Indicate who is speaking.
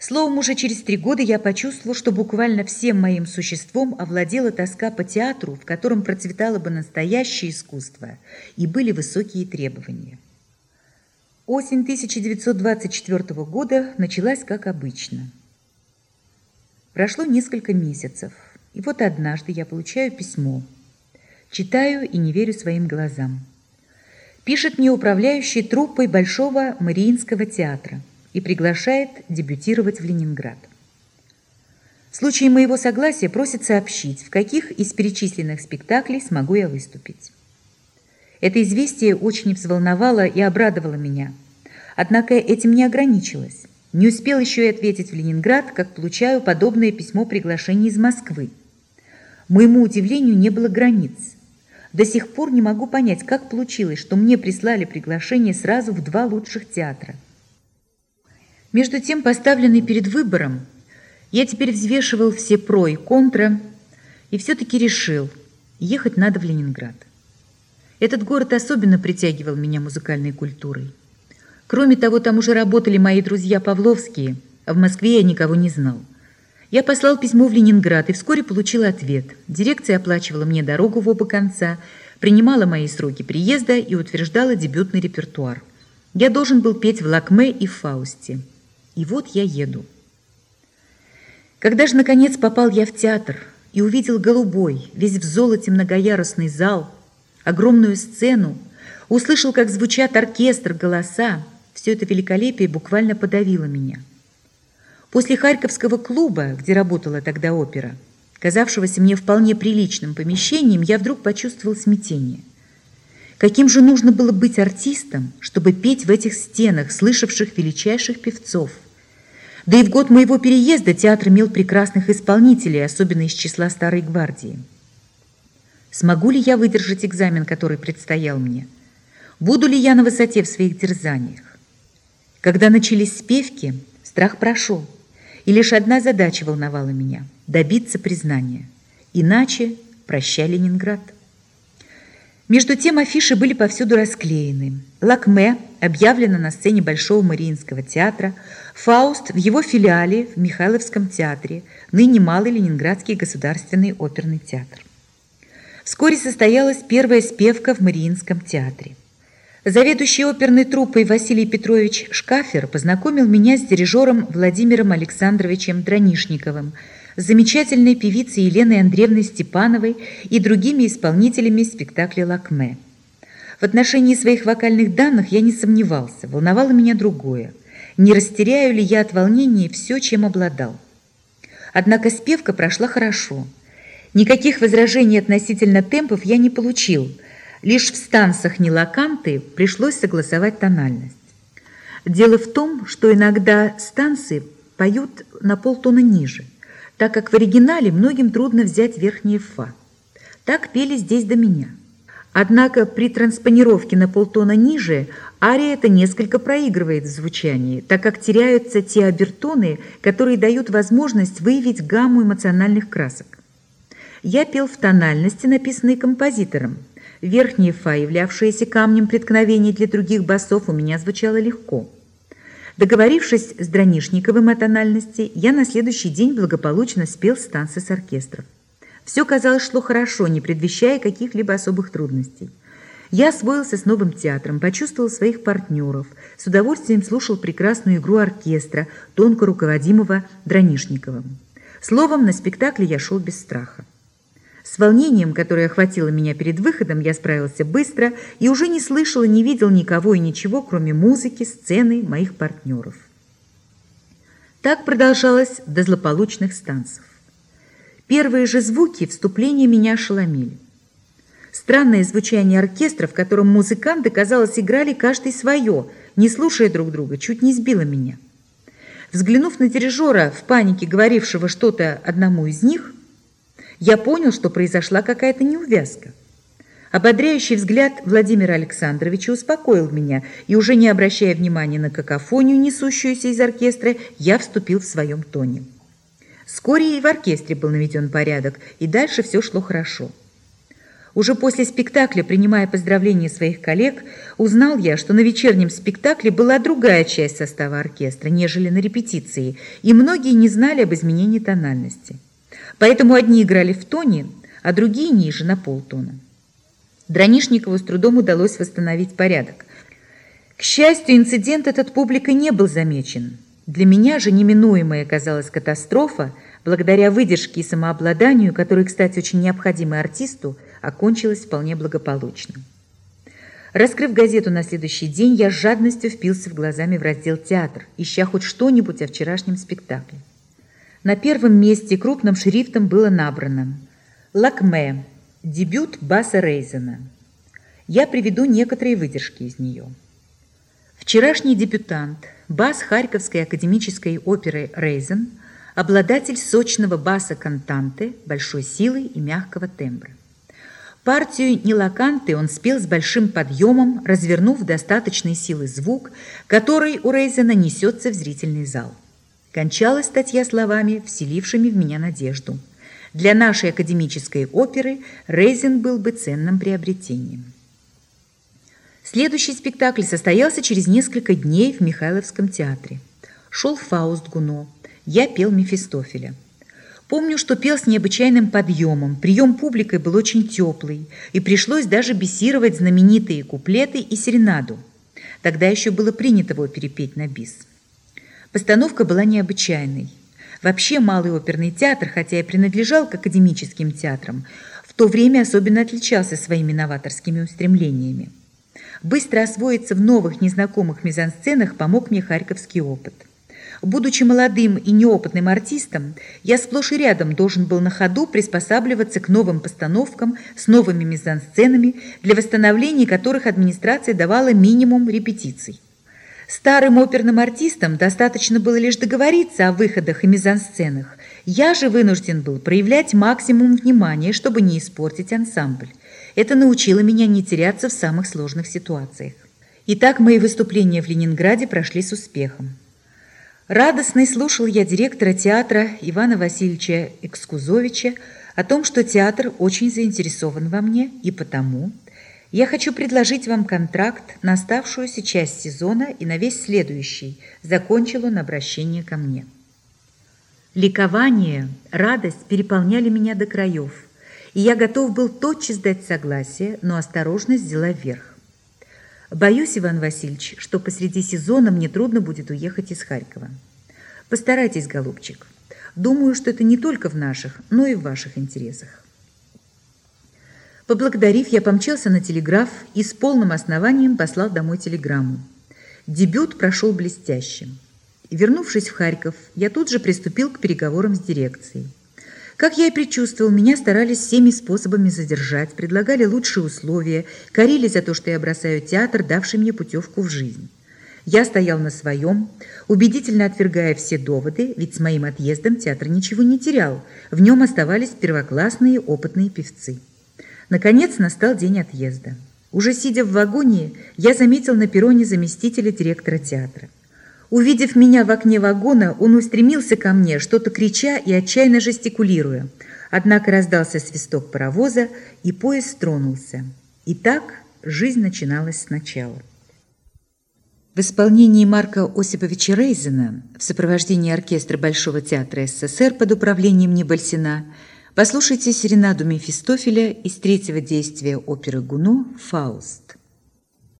Speaker 1: Словом, уже через три года я почувствовала, что буквально всем моим существом овладела тоска по театру, в котором процветало бы настоящее искусство и были высокие требования. Осень 1924 года началась как обычно. Прошло несколько месяцев, и вот однажды я получаю письмо. Читаю и не верю своим глазам. Пишет мне управляющий труппой Большого Мариинского театра – и приглашает дебютировать в Ленинград. В случае моего согласия просит сообщить, в каких из перечисленных спектаклей смогу я выступить. Это известие очень взволновало и обрадовало меня. Однако этим не ограничилось. Не успел еще и ответить в Ленинград, как получаю подобное письмо приглашения из Москвы. Моему удивлению не было границ. До сих пор не могу понять, как получилось, что мне прислали приглашение сразу в два лучших театра – между тем, поставленный перед выбором, я теперь взвешивал все про и контра и все-таки решил, ехать надо в Ленинград. Этот город особенно притягивал меня музыкальной культурой. Кроме того, там уже работали мои друзья Павловские, а в Москве я никого не знал. Я послал письмо в Ленинград и вскоре получил ответ. Дирекция оплачивала мне дорогу в оба конца, принимала мои сроки приезда и утверждала дебютный репертуар. Я должен был петь в Лакме и Фаусте. И вот я еду. Когда же, наконец, попал я в театр и увидел голубой, весь в золоте многоярусный зал, огромную сцену, услышал, как звучат оркестр, голоса, все это великолепие буквально подавило меня. После Харьковского клуба, где работала тогда опера, казавшегося мне вполне приличным помещением, я вдруг почувствовал смятение. Каким же нужно было быть артистом, чтобы петь в этих стенах, слышавших величайших певцов – да и в год моего переезда театр имел прекрасных исполнителей, особенно из числа Старой Гвардии. Смогу ли я выдержать экзамен, который предстоял мне? Буду ли я на высоте в своих дерзаниях? Когда начались спевки, страх прошел, и лишь одна задача волновала меня – добиться признания. Иначе прощай, Ленинград. Между тем афиши были повсюду расклеены. Лакме объявлено на сцене Большого Мариинского театра, Фауст в его филиале в Михайловском театре, ныне Малый Ленинградский государственный оперный театр. Вскоре состоялась первая спевка в Мариинском театре. Заведующий оперной труппой Василий Петрович Шкафер познакомил меня с дирижером Владимиром Александровичем Дранишниковым – замечательной певицей Еленой Андреевной Степановой и другими исполнителями спектакля «Лакме». В отношении своих вокальных данных я не сомневался, волновало меня другое. Не растеряю ли я от волнения все, чем обладал? Однако спевка прошла хорошо. Никаких возражений относительно темпов я не получил. Лишь в станцах Нелаканты пришлось согласовать тональность. Дело в том, что иногда станции поют на полтона ниже – так как в оригинале многим трудно взять верхние «фа». Так пели здесь до меня. Однако при транспонировке на полтона ниже ария это несколько проигрывает в звучании, так как теряются те обертоны, которые дают возможность выявить гамму эмоциональных красок. Я пел в тональности, написанной композитором. Верхние фа, являвшиеся камнем преткновения для других басов, у меня звучало легко. Договорившись с Дранишниковым о тональности, я на следующий день благополучно спел станцы с оркестром. Все, казалось, шло хорошо, не предвещая каких-либо особых трудностей. Я освоился с новым театром, почувствовал своих партнеров, с удовольствием слушал прекрасную игру оркестра, тонко руководимого Дранишниковым. Словом, на спектакле я шел без страха. С волнением, которое охватило меня перед выходом, я справился быстро и уже не слышал и не видел никого и ничего, кроме музыки, сцены, моих партнеров. Так продолжалось до злополучных станцев. Первые же звуки вступления меня ошеломили. Странное звучание оркестра, в котором музыканты, казалось, играли каждый свое, не слушая друг друга, чуть не сбило меня. Взглянув на дирижера, в панике говорившего что-то одному из них, я понял, что произошла какая-то неувязка. Ободряющий взгляд Владимира Александровича успокоил меня, и уже не обращая внимания на какофонию, несущуюся из оркестра, я вступил в своем тоне. Вскоре и в оркестре был наведен порядок, и дальше все шло хорошо. Уже после спектакля, принимая поздравления своих коллег, узнал я, что на вечернем спектакле была другая часть состава оркестра, нежели на репетиции, и многие не знали об изменении тональности. Поэтому одни играли в тоне, а другие ниже, на полтона. Дранишникову с трудом удалось восстановить порядок. К счастью, инцидент этот публикой не был замечен. Для меня же неминуемая оказалась катастрофа, благодаря выдержке и самообладанию, которые, кстати, очень необходимы артисту, окончилась вполне благополучно. Раскрыв газету на следующий день, я с жадностью впился в глазами в раздел «Театр», ища хоть что-нибудь о вчерашнем спектакле. На первом месте крупным шрифтом было набрано «Лакме. Дебют Баса Рейзена». Я приведу некоторые выдержки из нее. Вчерашний дебютант, бас Харьковской академической оперы «Рейзен», обладатель сочного баса кантанты, большой силы и мягкого тембра. Партию Нилаканты он спел с большим подъемом, развернув достаточной силы звук, который у Рейзена несется в зрительный зал. Кончалась статья словами, вселившими в меня надежду. Для нашей академической оперы Рейзен был бы ценным приобретением. Следующий спектакль состоялся через несколько дней в Михайловском театре. Шел Фауст Гуно, я пел Мефистофеля. Помню, что пел с необычайным подъемом, прием публикой был очень теплый, и пришлось даже бесировать знаменитые куплеты и серенаду. Тогда еще было принято его перепеть на бис. Постановка была необычайной. Вообще Малый оперный театр, хотя и принадлежал к академическим театрам, в то время особенно отличался своими новаторскими устремлениями. Быстро освоиться в новых незнакомых мизансценах помог мне харьковский опыт – Будучи молодым и неопытным артистом, я сплошь и рядом должен был на ходу приспосабливаться к новым постановкам с новыми мизансценами, для восстановления которых администрация давала минимум репетиций. Старым оперным артистам достаточно было лишь договориться о выходах и мизансценах. Я же вынужден был проявлять максимум внимания, чтобы не испортить ансамбль. Это научило меня не теряться в самых сложных ситуациях. Итак, мои выступления в Ленинграде прошли с успехом. Радостный слушал я директора театра Ивана Васильевича Экскузовича о том, что театр очень заинтересован во мне, и потому я хочу предложить вам контракт на оставшуюся часть сезона и на весь следующий, закончил он обращение ко мне. Ликование, радость переполняли меня до краев, и я готов был тотчас дать согласие, но осторожность взяла вверх. Боюсь, Иван Васильевич, что посреди сезона мне трудно будет уехать из Харькова. Постарайтесь, голубчик. Думаю, что это не только в наших, но и в ваших интересах. Поблагодарив, я помчался на телеграф и с полным основанием послал домой телеграмму. Дебют прошел блестяще. Вернувшись в Харьков, я тут же приступил к переговорам с дирекцией. Как я и предчувствовал, меня старались всеми способами задержать, предлагали лучшие условия, корили за то, что я бросаю театр, давший мне путевку в жизнь. Я стоял на своем, убедительно отвергая все доводы, ведь с моим отъездом театр ничего не терял, в нем оставались первоклассные опытные певцы. Наконец настал день отъезда. Уже сидя в вагоне, я заметил на перроне заместителя директора театра. Увидев меня в окне вагона, он устремился ко мне, что-то крича и отчаянно жестикулируя. Однако раздался свисток паровоза, и поезд тронулся. И так жизнь начиналась сначала. В исполнении Марка Осиповича Рейзена в сопровождении оркестра Большого театра СССР под управлением Небольсина послушайте серенаду Мефистофеля из третьего действия оперы Гуно «Фауст».